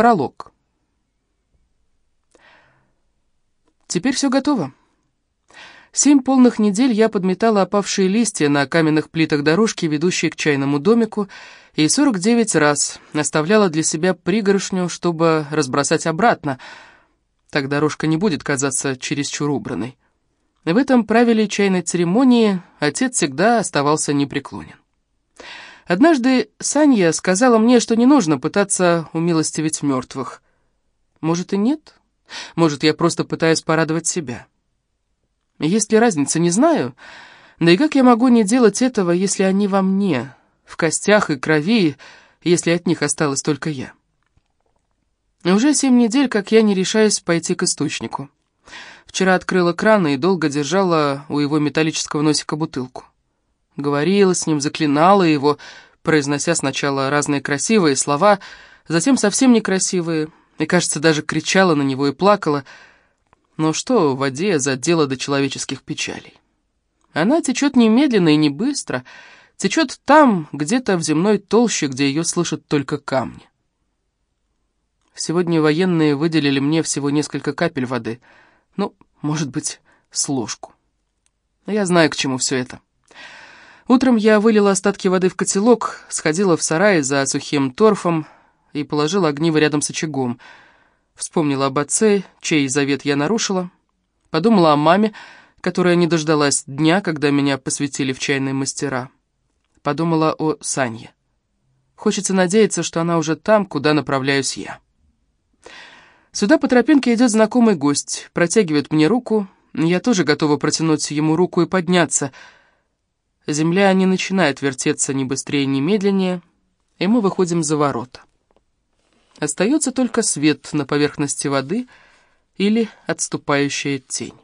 Пролог. Теперь все готово. Семь полных недель я подметала опавшие листья на каменных плитах дорожки, ведущей к чайному домику, и 49 раз оставляла для себя пригоршню, чтобы разбросать обратно. Так дорожка не будет казаться чересчур убранной. В этом правиле чайной церемонии отец всегда оставался непреклонен. Однажды Санья сказала мне, что не нужно пытаться умилостивить мертвых. Может и нет? Может, я просто пытаюсь порадовать себя? Есть ли разница, не знаю. Да и как я могу не делать этого, если они во мне, в костях и крови, если от них осталась только я? Уже семь недель, как я не решаюсь пойти к источнику. Вчера открыла кран и долго держала у его металлического носика бутылку. Говорила с ним, заклинала его, произнося сначала разные красивые слова, затем совсем некрасивые, и, кажется, даже кричала на него и плакала. Но что в воде за дело до человеческих печалей? Она течет немедленно и не быстро, течет там, где-то в земной толще, где ее слышат только камни. Сегодня военные выделили мне всего несколько капель воды, ну, может быть, с ложку. Я знаю, к чему все это. Утром я вылила остатки воды в котелок, сходила в сарай за сухим торфом и положила огниво рядом с очагом. Вспомнила об отце, чей завет я нарушила. Подумала о маме, которая не дождалась дня, когда меня посвятили в чайные мастера. Подумала о Санье. Хочется надеяться, что она уже там, куда направляюсь я. Сюда по тропинке идет знакомый гость, протягивает мне руку. Я тоже готова протянуть ему руку и подняться — Земля не начинает вертеться ни быстрее, ни медленнее, и мы выходим за ворота. Остается только свет на поверхности воды или отступающая тень.